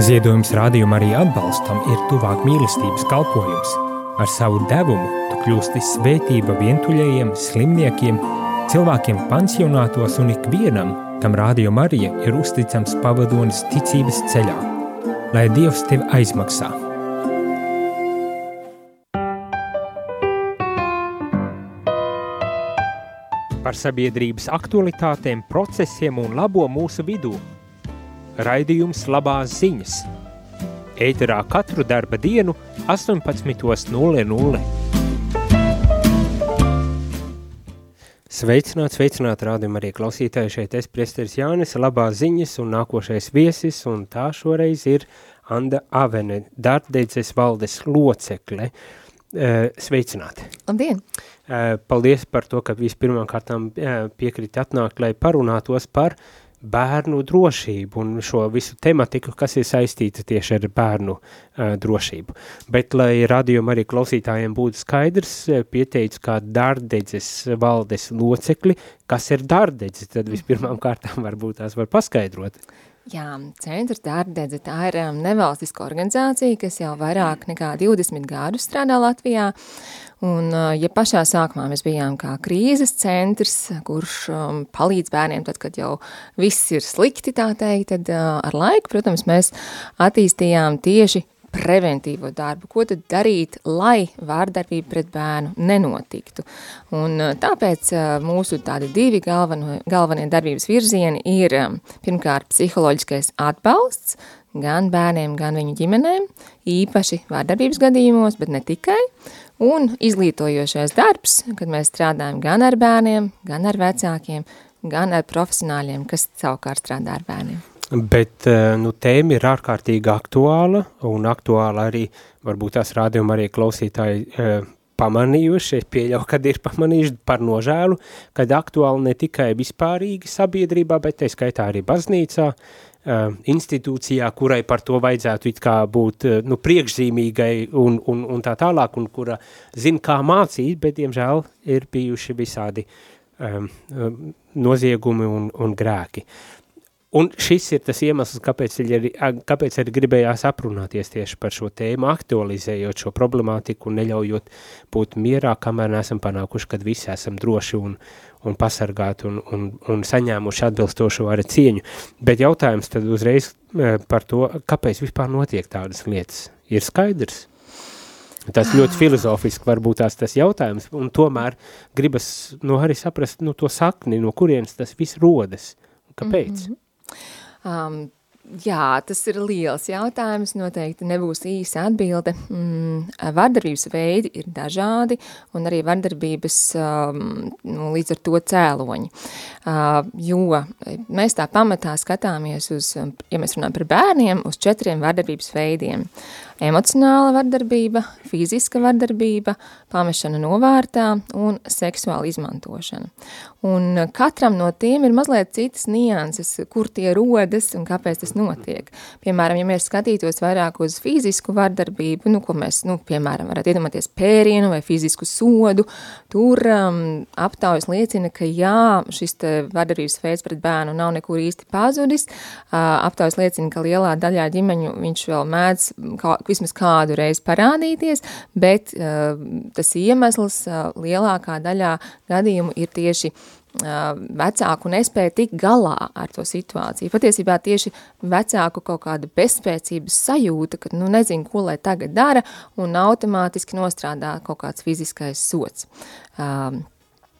Ziedojums rādījuma arī atbalstam ir tuvāk mīlestības kalpojums. Ar savu devumu tu kļūsti svētība vientuļajiem, slimniekiem, cilvēkiem pansionātos un ikvienam, kam rādījuma arī ir uzticams pavadonis ticības ceļā. Lai Dievs tevi aizmaksā! Par sabiedrības aktualitātēm, procesiem un labo mūsu vidū – Raidījums labās ziņas. Ēterā katru darba dienu 18.00. Sveicināt, sveicināt rādījumu arī klausītāji šeit es priesteris Jānis, labās ziņas un nākošais viesis, un tā šoreiz ir Anda Avene, Dārdeidzes valdes locekle. Sveicināti! Labdien! Paldies par to, ka vispirmām kārtām piekrīt atnākt, lai parunātos par uh, bērnu drošību un šo visu tematiku, kas ir saistīta tieši ar bērnu uh, drošību. Bet, lai radījuma arī klausītājiem būtu skaidrs, pieteicu kā dārdedzes valdes locekli, kas ir dārdedzes, tad vispirmām kārtām varbūt tās var paskaidrot. Jā, Centrs Dārdedze, tā ir um, nevalstiska organizācija, kas jau vairāk nekā 20 gadus strādā Latvijā, Un, ja pašā sākumā mēs bijām kā krīzes centrs, kurš um, palīdz bērniem tad, kad jau viss ir slikti, tā teikt, tad uh, ar laiku, protams, mēs attīstījām tieši preventīvo darbu, ko tad darīt, lai vārdarbība pret bērnu nenotiktu. Un tāpēc mūsu tādi divi galveno, galvenie darbības virzieni ir pirmkārt psiholoģiskais atbalsts, gan bērniem, gan viņu ģimenēm, īpaši vārdarbības gadījumos, bet ne tikai, Un izglītojošais darbs, kad mēs strādājam gan ar bērniem, gan ar vecākiem, gan ar profesionāļiem, kas savukārt strādā ar bērniem. Bet eh, nu, tēma ir ārkārtīgi aktuāla, un aktuāla arī varbūt tās rādījuma arī klausītāji e, pamanījuši, es pieļauju, kad ir pamanījuši par nožēlu, kad aktuāli ne tikai vispārīgi sabiedrībā, bet te skaitā arī baznīcā, Uh, institūcijā, kurai par to vajadzētu it kā būt nu, priekšzīmīgai un, un, un tā tālāk, un kura zina, kā mācīt, bet, diemžēl, ir bijuši visādi um, noziegumi un, un grēki. Un šis ir tas iemesls, kāpēc arī, kāpēc arī gribējās aprunāties tieši par šo tēmu, aktualizējot šo problemātiku un neļaujot būt mierā, kamēr neesam panākuši, kad visi esam droši un, un pasargāti un, un, un saņēmuši atbilstošo arī cieņu. Bet jautājums tad uzreiz e, par to, kāpēc vispār notiek tādas lietas, ir skaidrs. Tas ļoti filozofiski varbūt tās tas jautājums, un tomēr gribas nu, arī saprast nu, to sakni, no kurienes tas viss rodas. Kāpēc? Mm -hmm. Um, Jā, tas ir liels jautājums, noteikti nebūs īsa atbilde. Mm, vardarbības veidi ir dažādi, un arī vardarbības um, līdz ar to cēloņi. Uh, jo mēs tā pamatā skatāmies uz, ja mēs runājam par bērniem, uz četriem vardarbības veidiem. Emocionāla vardarbība, fiziska vardarbība, pamešana novārtā un seksuāla izmantošana. Un katram no tiem ir mazliet citas nianses, kur tie rodas un kāpēc tas notiek. Piemēram, ja mēs skatītos vairāk uz fizisku vardarbību, nu, ko mēs, nu, piemēram, varat iedomāties pērienu vai fizisku sodu, tur um, aptaujas liecina, ka jā, šis vardarbības veids pret bērnu nav nekur īsti pazudis. Uh, aptaujas liecina, ka lielā daļā ģimeņu viņš vēl mēdz kā, vismaz kādu reizi parādīties, bet uh, tas iemesls uh, lielākā daļā gadījumu ir tieši uh, vecāku nespēja tikt galā ar to situāciju. Patiesībā tieši vecāku kaut kāda bezspēcības sajūta, ka nu nezinu, ko lai tagad dara, un automātiski nostrādā kaut kāds fiziskais sots. Um,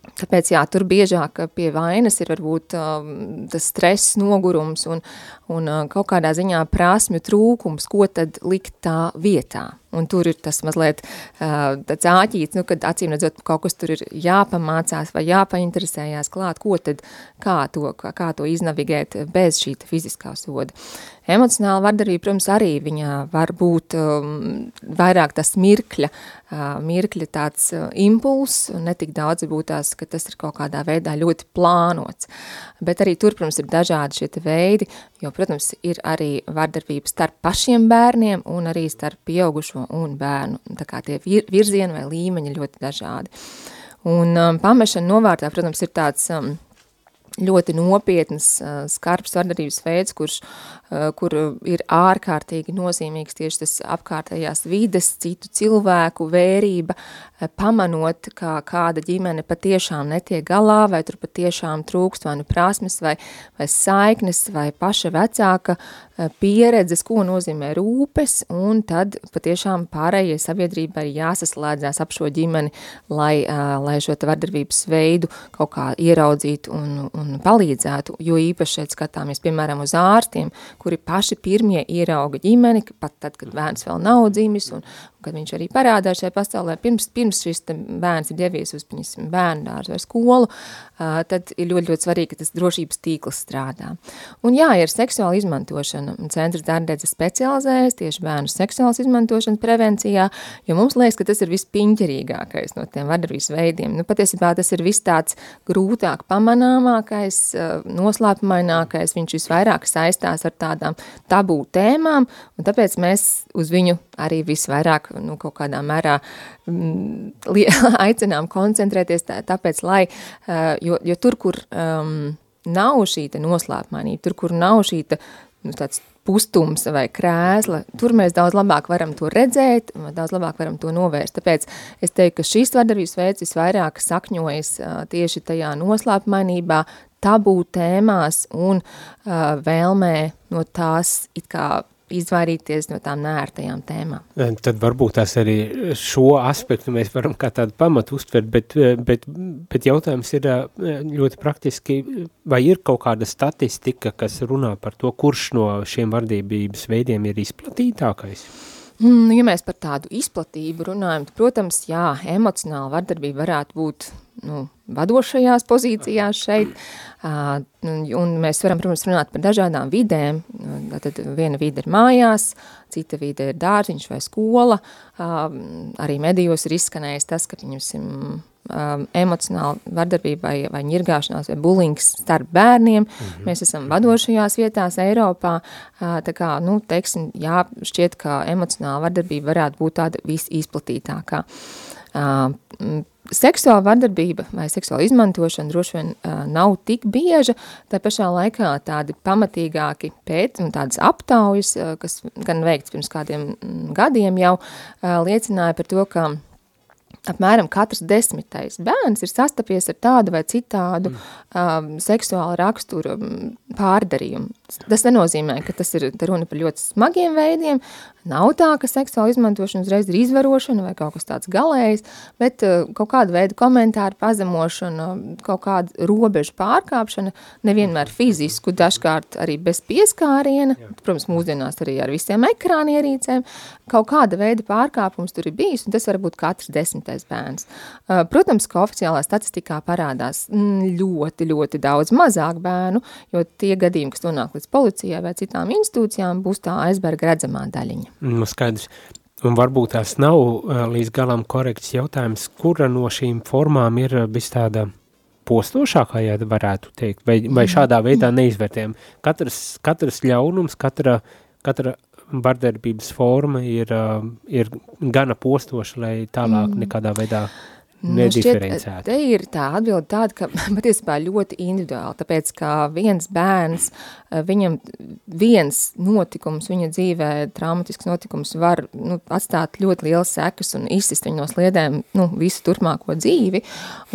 Tāpēc jā, tur biežāk pie vainas ir varbūt uh, tas stress, nogurums un, un uh, kaut kādā ziņā prasmju trūkums, ko tad likt tā vietā. Un tur ir tas mazliet uh, tāds āķīts, nu, kad acīm redzot, kaut kas tur ir jāpamācās vai jāpainteresējās klāt, ko tad, kā to, kā, to iznavigēt bez šī fiziskā soda. Emocionāla vardarbība, protams, arī viņa var būt um, vairāk tas mirkļa, uh, mirkļa tāds uh, impuls, un netik daudz būtu tās, ka tas ir kaut kādā veidā ļoti plānots. Bet arī tur, protams, ir dažādi šie veidi, jo, protams, ir arī vardarbība starp pašiem bērniem un arī starp pieaugušo un bērnu. Tā kā tie vir, virzieni vai līmeņi ļoti dažādi. Un um, pamešana novārtā, protams, ir tāds um, ļoti nopietnas, skarbs vardarbības veids, kurš, kur ir ārkārtīgi nozīmīgs tieši tas apkārtējās vides, citu cilvēku vērība, pamanot, kā kāda ģimene patiešām netiek galā, vai tur patiešām trūkst vai nu prasmes, vai, vai saiknes, vai paša vecāka pieredzes, ko nozīmē rūpes, un tad patiešām pārējai sabiedrībai jāsaslēdzās ap šo ģimeni, lai, lai šo vardarbības veidu kaut kā ieraudzītu un, un palīdzētu, jo īpaši šeit skatāmies, piemēram, uz ārstiem, kuri paši pirmie ierauga ģimeni, pat tad, kad bērns vēl nav dzimis, un, kad viņš arī parādās šajā pasaulē, pirms, pirms šis bērns ir devies uz piņasim, bērnu dārzu vai skolu, tad ir ļoti, ļoti svarīgi, ka tas drošības tīkls strādā. Un jā, ir seksuāla izmantošana. Centrs Dārdedze specializējas tieši bērnu seksuālas izmantošanas prevencijā, jo mums liekas, ka tas ir vispiņķerīgākais no tiem vardarbības veidiem. Nu, patiesībā tas ir viss tāds grūtāk pamanāmākais, noslēpumainākais, viņš visvairāk saistās ar tādām tabū tēmām, un tāpēc mēs uz viņu arī visvairāk nu, kaut kādā mērā mm, aicinām koncentrēties tā, tāpēc, lai, uh, jo, jo tur, kur um, nav šī noslēpmainība, tur, kur nav šī nu, tāds pustums vai krēsla, tur mēs daudz labāk varam to redzēt, daudz labāk varam to novērst. Tāpēc es teiktu, ka šīs vardarbības veids visvairāk sakņojas uh, tieši tajā noslēpmainībā, tabū tēmās un uh, vēlmē no tās it kā izvairīties no tām nērtajām tēmām. Tad varbūt tās arī šo aspektu mēs varam kā tādu pamatu uztvert, bet, bet, bet jautājums ir ļoti praktiski, vai ir kaut kāda statistika, kas runā par to, kurš no šiem vardībības veidiem ir izplatītākais? Mm, ja mēs par tādu izplatību runājam, tad, protams, jā, emocionāla vardarbība varētu būt nu, vadošajās pozīcijās šeit, un mēs varam, protams, runāt par dažādām vidēm, tad viena vide ir mājās, cita vide ir dārziņš vai skola, arī medijos ir izskanējis tas, ka, pieņemsim, um, emocionāla vardarbība vai, vai ņirgāšanās vai bulings starp bērniem. Mm -hmm. Mēs esam vadošajās vietās Eiropā, uh, tā kā, nu, teiksim, jā, šķiet, ka emocionāla vardarbība varētu būt tāda visizplatītākā. Uh, seksuāla vardarbība vai seksuāla izmantošana droši vien uh, nav tik bieža, tā pašā laikā tādi pamatīgāki pēt un tādas aptaujas, uh, kas gan veikts pirms kādiem gadiem jau, uh, liecināja par to, ka apmēram katrs desmitais bērns ir sastapies ar tādu vai citādu mm. um, seksuālu raksturu pārdarījumu. Tas nenozīmē, ka tas ir runa par ļoti smagiem veidiem, Nav tā, ka seksuāla izmantošana uzreiz ir izvarošana vai kaut kas tāds galējs, bet uh, kaut kāda veida komentāra pazemošana, kaut kāda robežu pārkāpšana, nevienmēr fizisku, dažkārt arī bez pieskāriena, protams, mūsdienās arī ar visiem ekrānierīcēm, kaut kāda veida pārkāpums tur ir bijis, un tas var būt katrs desmitais bērns. Uh, protams, ka oficiālā statistikā parādās mm, ļoti, ļoti daudz mazāk bērnu, jo tie gadījumi, kas nonāk līdz policijai vai citām institūcijām, būs tā aizberga redzamā daļiņa. Nu, skaidrs. Un varbūt tās nav uh, līdz galam korekts jautājums, kura no šīm formām ir vis tāda postošākā, ja varētu teikt, vai, vai mm. šādā veidā neizvērtējam. Katrs, katrs ļaunums, katra, katra vardarbības forma ir, uh, ir gana postoša, lai tālāk mm. nekādā veidā Nu, nediferencēti. Te ir tā atbilde tāda, ka patiesībā ļoti individuāli, tāpēc, ka viens bērns, eh, viņam viens notikums viņa dzīvē, traumatisks notikums var nu, atstāt ļoti liels sekas un izsist viņu no sliedēm nu, visu turpmāko dzīvi,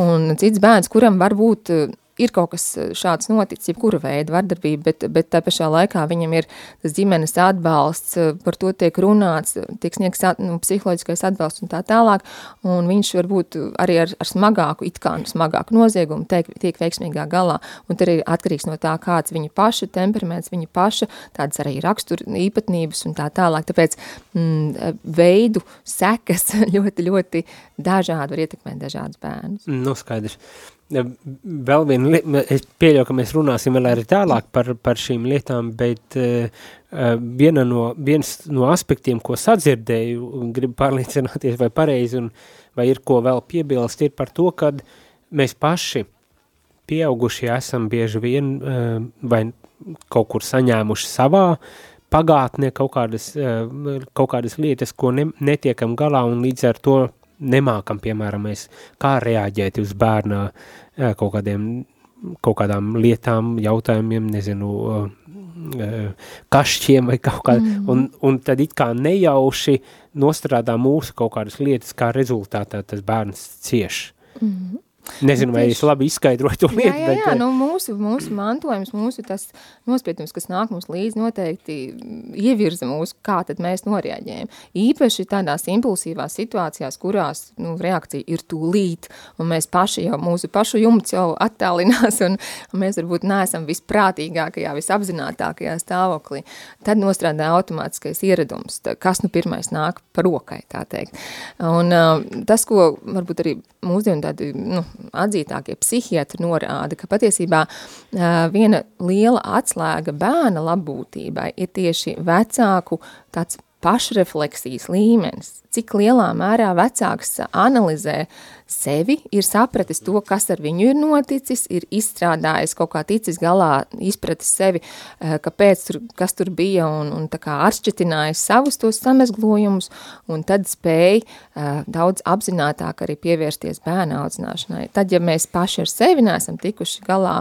un cits bērns, kuram var būt ir kaut kas eh, šāds noticis, jebkura veida vardarbība, bet, bet tā pašā laikā viņam ir tas ģimenes atbalsts, eh, par to tiek runāts, tiek sniegs nu, psiholoģiskais atbalsts un tā tālāk, un viņš varbūt arī ar, ar smagāku, it kā nu, smagāku noziegumu tiek, tiek veiksmīgā galā, un ir atkarīgs no tā, kāds viņa paša temperaments, viņa paša tādas arī rakstur īpatnības un tā tālāk, tāpēc mm, veidu sekas ļoti, ļoti dažādi var ietekmēt dažādus bērnus. Nu, skaidrs. Vēl viena lieta, es pieļauju, ka mēs runāsim vēl arī tālāk par, par šīm lietām, bet uh, viena no, viens no aspektiem, ko sadzirdēju un gribu pārliecināties, vai pareizi un vai ir ko vēl piebilst, ir par to, kad mēs paši pieaugušie esam bieži vien uh, vai kaut kur saņēmuši savā pagātnē kaut kādas, uh, kaut kādas lietas, ko ne, netiekam galā un līdz ar to nemākam, piemēram, mēs kā reaģēt uz bērna kaut kādiem kaut kādām lietām, jautājumiem, nezinu, kašķiem vai kaut kā, mm. un, un tad it kā nejauši nostrādā mūsu kaut kādas lietas, kā rezultātā tas bērns cieš. Mm. Nezinu, vai es labi izskaidroju to lietu. Jā, jā, jā. Bet... Nu, mūsu, mūsu mantojums, mūsu tas nospiedums, kas nāk mums līdzi, noteikti ievirza mūs, kā tad mēs noreaģējam. Īpaši tādās impulsīvās situācijās, kurās nu, reakcija ir tūlīt, un mēs paši jau, mūsu pašu jumts jau attālinās, un, un mēs varbūt neesam visprātīgākajā, visapzinātākajā stāvoklī. Tad nostrādā automātiskais ieradums, tā, kas nu pirmais nāk par rokai, tā teikt. Un uh, tas, ko varbūt arī mūsdienu tādi, nu, atzītākie psihiatri norāda, ka patiesībā viena liela atslēga bērna labbūtībai ir tieši vecāku tāds pašrefleksijas līmenis, cik lielā mērā vecāks analizē sevi, ir sapratis to, kas ar viņu ir noticis, ir izstrādājis kaut kā ticis galā, izpratis sevi, eh, kāpēc tur, kas tur bija un, un tā kā atšķetinājis savus tos samezglojumus un tad spēj uh, daudz apzinātāk arī pievērsties bērna audzināšanai. Tad, ja mēs paši ar sevi neesam tikuši galā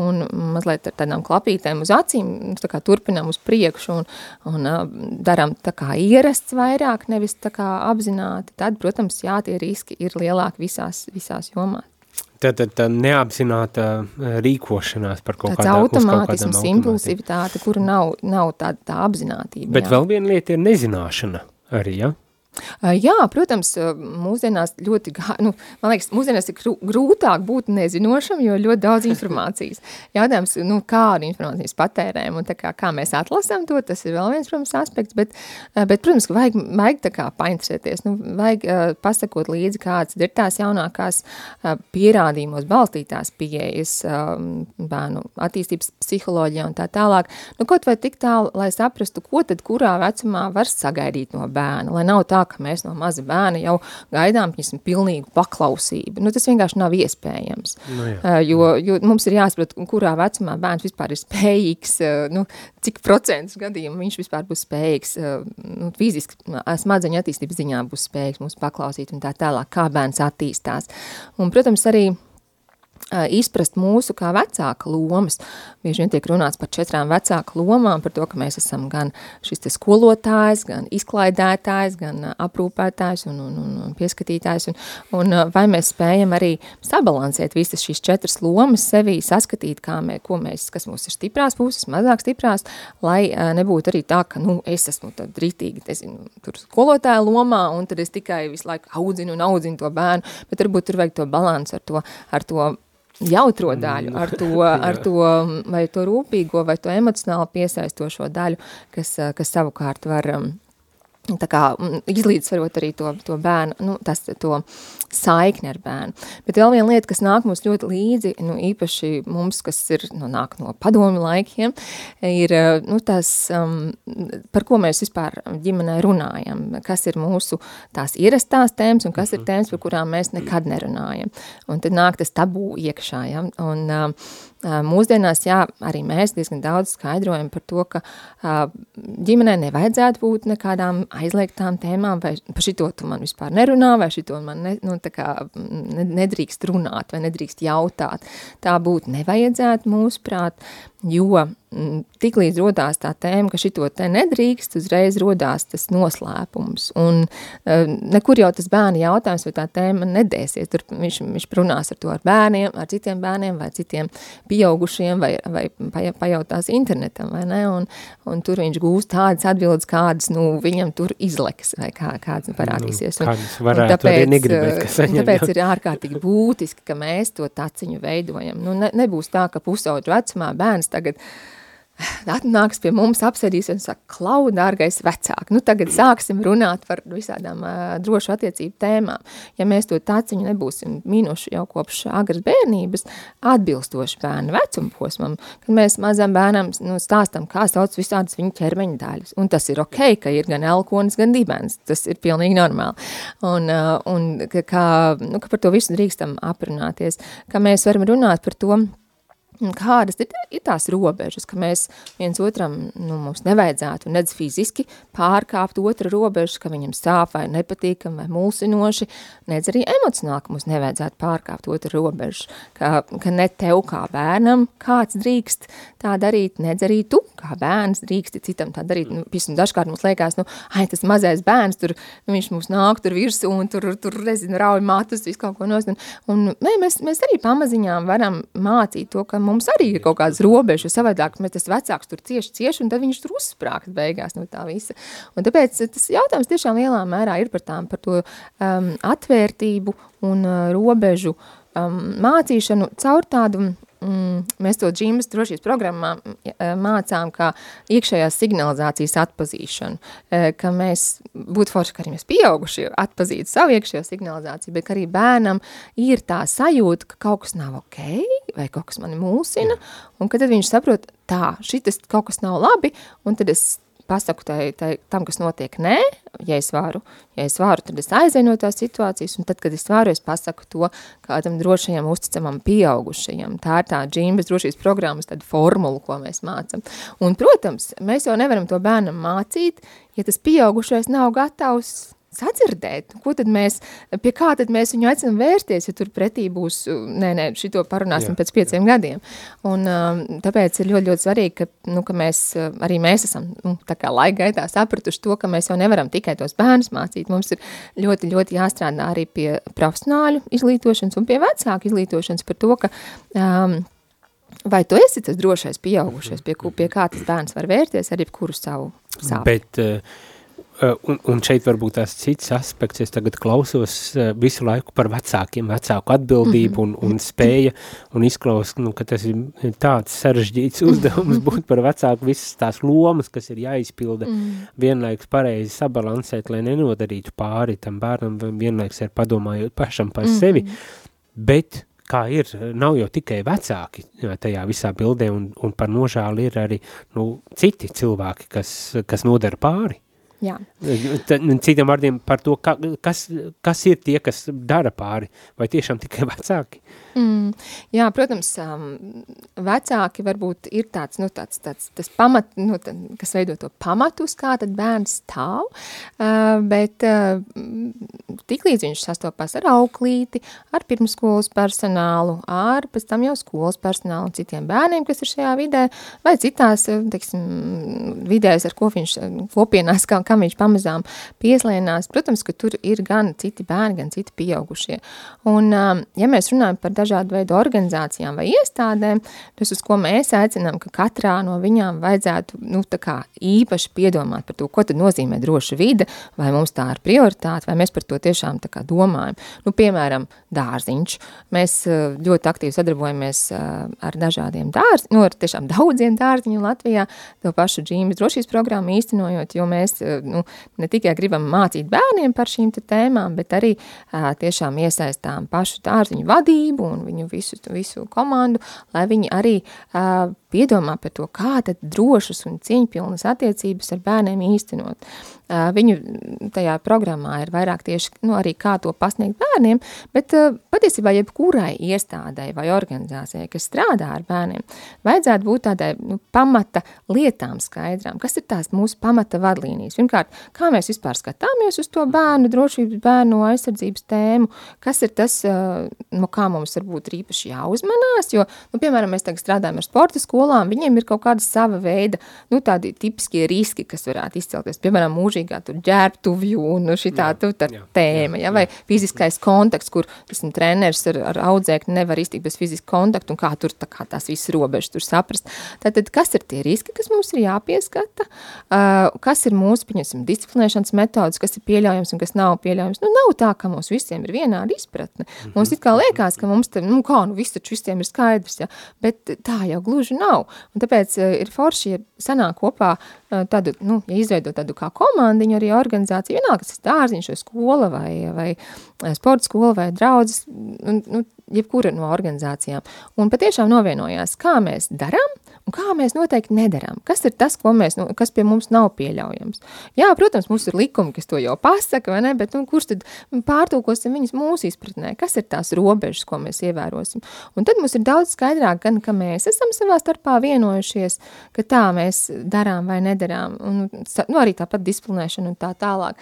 un mazliet ar tādām klapītēm uz acīm, tā kā turpinām uz priekšu un, un uh, daram tā kā ierasts vairāk, nevis tā kā apzināti, tad, protams, jā, tie riski ir lielāki visās, visās jomās. Tad, tad tā neapzināta eh, rīkošanās par kaut Tāds kādā, automātisms, impulsivitāte, kura nav, nav tā, tā apzinātība. Bet jā. vēl viena lieta ir nezināšana arī, ja? Jā, protams, mūsdienās ļoti, nu, man liekas, mūsdienās ir grūtāk būt nezinošam, jo ļoti daudz informācijas. Jautājums, nu, kādu informācijas patērējam un tā kā, kā mēs atlasām to, tas ir vēl viens, protams, aspekts, bet, bet protams, vajag, vajag tā kā painteresēties, nu, vajag uh, pasakot līdzi, kāds ir tās jaunākās uh, pierādījumos balstītās pieejas um, bērnu attīstības psiholoģijā un tā tālāk. Nu, kaut vai tik tālu, lai saprastu, ko tad kurā vecumā var sagaidīt no bērna, lai nav tā, tā, ka mēs no maza bērna jau gaidām viņasim, pilnīgu paklausību. Nu, tas vienkārši nav iespējams. Nu, jā. uh, jo, jo mums ir jāsaprot, kurā vecumā bērns vispār ir spējīgs, uh, nu, cik procentus gadījumu viņš vispār būs spējīgs, uh, nu, fiziski, smadzeņu attīstības ziņā būs spējīgs mums paklausīt un tā tālāk, kā bērns attīstās. Un, protams, arī izprast mūsu kā vecāka lomas. Bieži vien tiek runāts par četrām vecāka lomām, par to, ka mēs esam gan šis te skolotājs, gan izklaidētājs, gan aprūpētājs un, un, un pieskatītājs, un, un vai mēs spējam arī sabalansēt visas šīs četras lomas sevī, saskatīt, kā mē, ko mēs, kas mums ir stiprās puses, mazāk stiprās, lai nebūtu arī tā, ka, nu, es esmu tad rītīgi, nezinu, tur skolotāja lomā, un tad es tikai visu laiku audzinu un audzinu to bērnu, bet varbūt tur vajag to balansu ar to, ar to jautro daļu, ar to, ar to, vai to rūpīgo, vai to emocionāli piesaistošo daļu, kas, kas savukārt var tā kā izlīdzsvarot arī to, to bērnu, nu, tas, to saikni ar bērnu. Bet vēl viena lieta, kas nāk mums ļoti līdzi, nu, īpaši mums, kas ir, nu, nāk no padomi laikiem, ir, nu, tas, um, par ko mēs vispār ģimenē runājam, kas ir mūsu tās ierastās tēmas un kas ir mhm. tēmas, par kurām mēs nekad nerunājam. Un tad nāk tas tabū iekšā, ja, un, um, Mūsdienās, jā, arī mēs diezgan daudz skaidrojam par to, ka ģimenē nevajadzētu būt nekādām aizliegtām tēmām, vai par šito tu man vispār nerunā, vai šito man ne, nu, tā kā nedrīkst runāt, vai nedrīkst jautāt. Tā būtu nevajadzētu mūsuprāt, jo mm, tik līdz rodās tā tēma, ka šito te nedrīkst, uzreiz rodās tas noslēpums. Un uh, nekur jau tas bērni jautājums, vai tā tēma nedēsies. Tur viņš, viņš runās ar to ar bērniem, ar citiem bērniem vai citiem pieaugušiem vai, vai pajautās internetam, vai ne? Un, un tur viņš gūst tādas atbildes, kādas, nu, viņam tur izleks vai kā, kādas nu, parādīsies. Un, varētu un tāpēc, negribēt, saņem. Tāpēc ir ārkārtīgi būtiski, ka mēs to taciņu veidojam. Nu, ne, nebūs tā, ka pusauģu vecumā bērns tagad atnāks pie mums, apsēdīs un saka, klau, dārgais vecāk, nu tagad sāksim runāt par visādām uh, drošu attiecību tēmām. Ja mēs to taciņu nebūsim minuši jau kopš agras bērnības, atbilstoši bērnu vecuma posmam, kad mēs mazam bērnam nu, stāstam, kā sauc visādas viņa ķermeņa daļas. Un tas ir ok, ka ir gan elkonis, gan dibens. Tas ir pilnīgi normāli. Un, uh, un ka, kā, nu, ka par to visu drīkstam aprunāties, ka mēs varam runāt par to, kādas ir, ir tās robežas, ka mēs viens otram, nu, mums nevajadzētu nedz fiziski pārkāpt otra robežas, ka viņam sāp vai nepatīkam vai mulsinoši, nedz arī emocionāli, ka mums nevajadzētu pārkāpt otra robežas, ka, ka ne tev kā bērnam kāds drīkst tā darīt, nedz arī tu kā bērns drīksti citam tā darīt, nu, piesam, dažkārt mums liekas, nu, ai, tas mazais bērns, tur, nu, viņš mums nāk tur virsū un tur, tur, rezinu, rauj matus, visu kaut ko nost, un, un ne, mēs, mēs arī pamaziņām varam mācīt to, ka mums arī ir kaut kādas robežas, savādāk mēs tas vecāks tur cieši cieši, un tad viņš tur uzsprāgt beigās no tā visa. Un tāpēc tas jautājums tiešām lielā mērā ir par tām, par to um, atvērtību un uh, robežu um, mācīšanu caur tādu mm, mēs to džīmas drošības programmā mm, mācām kā iekšējās signalizācijas atpazīšanu, ka mēs būtu forši, ka arī mēs pieaugušie atpazītu savu iekšējo signalizāciju, bet arī bērnam ir tā sajūta, ka kaut kas nav ok, vai kaut kas mani mulsina, un kad tad viņš saprot, tā, šitas kaut kas nav labi, un tad es pasaku tai, tai, tam, kas notiek, nē, ja es varu. Ja es varu, tad es aizēju no tās situācijas, un tad, kad es varu, es pasaku to kādam drošajam, uzticamam pieaugušajam. Tā ir tā džīmbas drošības programmas tāda formula, ko mēs mācam. Un, protams, mēs jau nevaram to bērnam mācīt, ja tas pieaugušais nav gatavs sadzirdēt, ko tad mēs, pie kā tad mēs viņu aicinām vērsties, ja tur pretī būs, nē, nē, šito parunāsim jā, pēc pieciem jā. gadiem. Un um, tāpēc ir ļoti, ļoti svarīgi, ka, nu, ka mēs, arī mēs esam, nu, tā kā laika gaitā sapratuši to, ka mēs jau nevaram tikai tos bērnus mācīt, mums ir ļoti, ļoti jāstrādā arī pie profesionāļu izglītošanas un pie vecāku izglītošanas par to, ka um, Vai tu esi tas drošais pieaugušais, pie, pie kā tas bērns var vērties ar jebkuru savu sāpju? Bet uh, un, un šeit varbūt tās cits aspekts, es tagad klausos eh, visu laiku par vecākiem, vecāku atbildību un, un spēja, un izklaus, nu, ka tas ir tāds sarežģīts uzdevums būt par vecāku visas tās lomas, kas ir jāizpilda, mm. vienlaikus pareizi sabalansēt, lai nenodarītu pāri tam bērnam, vienlaikus ir padomājot pašam par mm. sevi, bet kā ir, nav jau tikai vecāki tajā visā bildē, un, un par nožāli ir arī nu, citi cilvēki, kas, kas nodara pāri. Jā. Citiem vārdiem par to, ka, kas, kas ir tie, kas dara pāri, vai tiešām tikai vecāki? Mm, jā, protams, um, vecāki varbūt ir tāds, nu, tāds, tāds tas pamat, nu, tā, kas veido to pamatu, uz kā tad bērns stāv, uh, bet uh, tiklīdz viņš sastopās ar auklīti, ar pirmskolas personālu, ar pēc tam jau skolas personālu un citiem bērniem, kas ir šajā vidē, vai citās, uh, teiksim, vidēs, ar ko viņš kopienās, kā, kam viņš pamazām pieslēnās, protams, ka tur ir gan citi bērni, gan citi pieaugušie. Un, um, ja mēs runājam par dažādu veidu organizācijām vai iestādēm, tas, uz ko mēs aicinām, ka katrā no viņām vajadzētu nu, kā, īpaši piedomāt par to, ko nozīmē droša vide, vai mums tā ir prioritāte, vai mēs par to tiešām kā domājam. Nu, piemēram, dārziņš. Mēs eh, ļoti aktīvi sadarbojamies eh, ar dažādiem dārziņiem, nu, ar tiešām daudziem dārziņiem Latvijā, to pašu džīmas drošības programmu īstenojot, jo mēs eh, nu, ne tikai gribam mācīt bērniem par šīm tēmām, bet arī tiešām iesaistām pašu dārziņu vadību un viņu visu, visu komandu, lai viņi arī uh, piedomā par to, kā tad drošas un cieņpilnas attiecības ar bērniem īstenot. Viņu tajā programmā ir vairāk tieši nu, arī kā to pasniegt bērniem, bet patiesībā jebkurai iestādai vai organizācijai, kas strādā ar bērniem, vajadzētu būt tādai nu, pamata lietām skaidrām, kas ir tās mūsu pamata vadlīnijas. Pirmkārt, kā mēs vispār skatāmies uz to bērnu drošības, bērnu aizsardzības tēmu, kas ir tas, no kā mums varbūt ir īpaši jāuzmanās, jo, nu, piemēram, mēs tagad strādājam ar sporta skolām, viņiem ir kaut kāda sava veida, nu, tādi tipiskie riski, kas varētu izcelties, piemēram, mūžīgi mūžīgā ģērbtuvju un šitā jā, tu, jā, tēma, jā, jā, vai fiziskais kontakts, kur, esmu treneris ar, ar audzēkni nevar iztikt bez fiziska kontakta un kā tur tā kā tās visas robežas tur saprast. Tātad, kas ir tie riski, kas mums ir jāpieskata, uh, kas ir mūsu, pieņemsim, disciplinēšanas metodas, kas ir pieļaujams un kas nav pieļaujams. Nu, nav tā, ka mums visiem ir vienāda izpratne. Mhm. Mums it kā liekas, ka mums te, nu kā, nu viss taču visiem ir skaidrs, ja, bet tā jau gluži nav. Un tāpēc uh, ir forši, ja sanāk kopā uh, tādu, nu, ja izveidot tādu kā komandiņu, arī organizāciju, vienalga, kas ir dārziņš vai skola vai, vai eh, sporta skola vai draudzes, nu, nu, jebkura no organizācijām. Un patiešām novienojās, kā mēs darām un kā mēs noteikti nedaram. Kas ir tas, mēs, nu, kas pie mums nav pieļaujams? Jā, protams, mums ir likumi, kas to jau pasaka, vai ne, bet nu, kurš tad pārtulkosim viņas mūsu izpratnē? Kas ir tās robežas, ko mēs ievērosim? Un tad mums ir daudz skaidrāk, gan, ka mēs esam savā starpā vienojušies, ka tā mēs darām vai nedarām, un nu, arī tāpat disciplinēšana un tā tālāk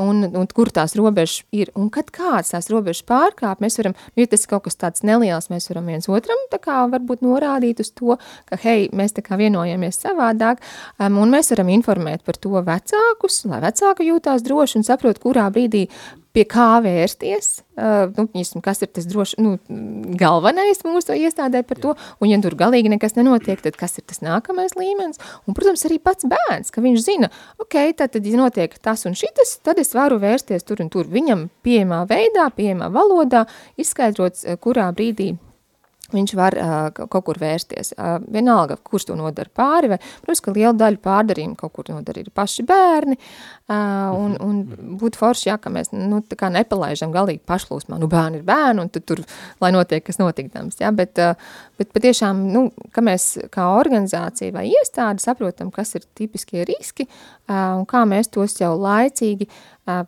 un, un kur tās robežas ir, un kad kāds tās robežas pārkāp, mēs varam, nu, ja tas ir kaut kas tāds neliels, mēs varam viens otram tā kā varbūt norādīt uz to, ka, hei, mēs tā kā vienojamies savādāk, um, un mēs varam informēt par to vecākus, lai vecāki jūtās droši un saprot, kurā brīdī pie kā vērsties, uh, nu, kas ir tas droši, nu, galvenais mūsu iestādē par to, un ja tur galīgi nekas nenotiek, tad kas ir tas nākamais līmenis, un, protams, arī pats bērns, ka viņš zina, ok, tad, tad ja notiek tas un šitas, tad es varu vērsties tur un tur, viņam pieejamā veidā, pieejamā valodā, izskaidrots, kurā brīdī viņš var uh, kaut kur vērsties. Uh, vienalga, kurš to nodara pāri, vai, protams, ka liela daļa pārdarījumu kaut kur nodara ir paši bērni, uh, un, un būtu forši, jā, ka mēs, nu, tā kā nepalaižam galīgi pašlūsmā, nu, bērni ir bērni, un tad tur, lai notiek, kas notikdams, jā, bet, uh, bet patiešām, nu, ka mēs kā organizācija vai iestāde saprotam, kas ir tipiskie riski, uh, un kā mēs tos jau laicīgi uh,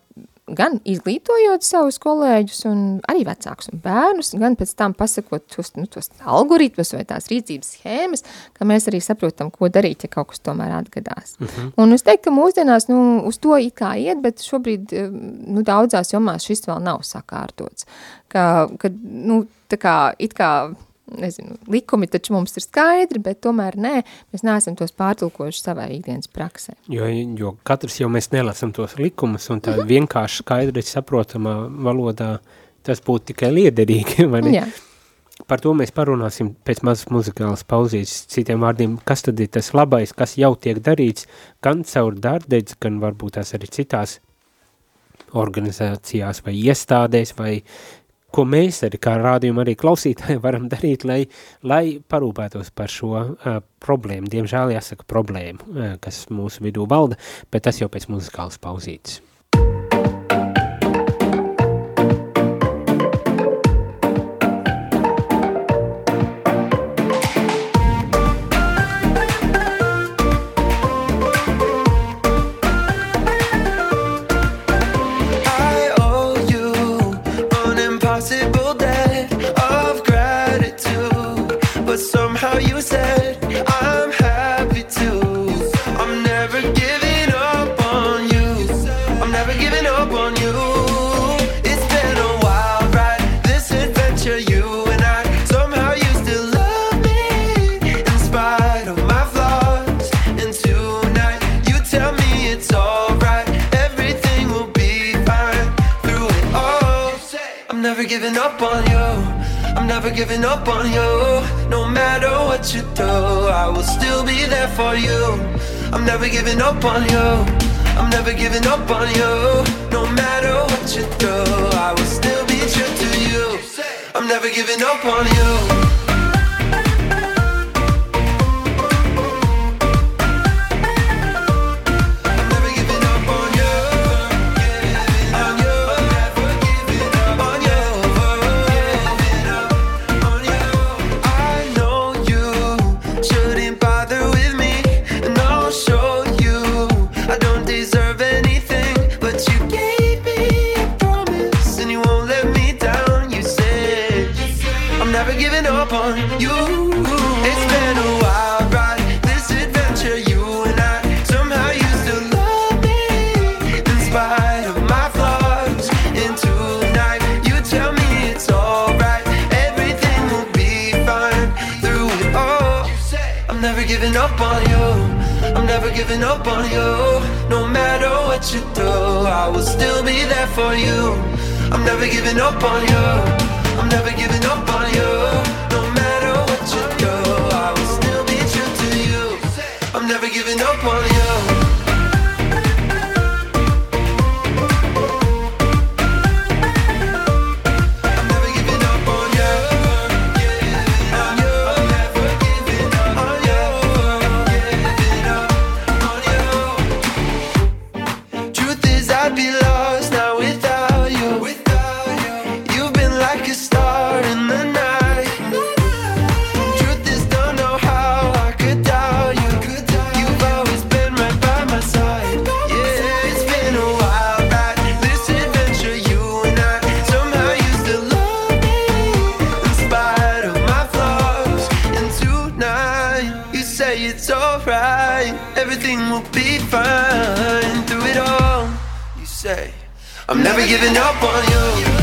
gan izglītojot savus kolēģus un arī vecākus un bērnus, gan pēc tam pasakot tos, nu, tos algoritmus vai tās rīcības schēmas, ka mēs arī saprotam, ko darīt, ja kaut kas tomēr atgadās. Uh mhm. -huh. Un es teiktu, ka mūsdienās, nu, uz to it kā iet, bet šobrīd, eh, nu, daudzās jomās šis vēl nav sakārtots. Ka, kad, nu, tā kā, it kā nezinu, likumi taču mums ir skaidri, bet tomēr nē, mēs neesam tos pārtulkojuši savā ikdienas praksē. Jo, jo katrs jau mēs nelasam tos likumus, un tā mm -hmm. vienkārši skaidri saprotamā valodā tas būtu tikai liederīgi, vai ne? Jā. Par to mēs parunāsim pēc mazas muzikālas pauzītes, citiem vārdiem, kas tad ir tas labais, kas jau tiek darīts, gan caur dārdedz, gan varbūt tās arī citās organizācijās vai iestādēs vai ko mēs arī kā rādījuma arī klausītāji varam darīt, lai, lai parūpētos par šo uh, problēmu. Diemžēl jāsaka problēmu, uh, kas mūsu vidū valda, bet tas jau pēc muzikālas pauzītes. Giving up on you. No matter what you do, I will still be there for you. I'm never giving up on you. I'm never giving up on you. No matter what you do, I will still be true to you. I'm never giving up on you. Giving up on you. No matter what you do, I will still be there for you. I'm never giving up on you. I'm never giving up on you. No matter what you do, I will still be true to you. I'm never giving up on you. Giving up on you.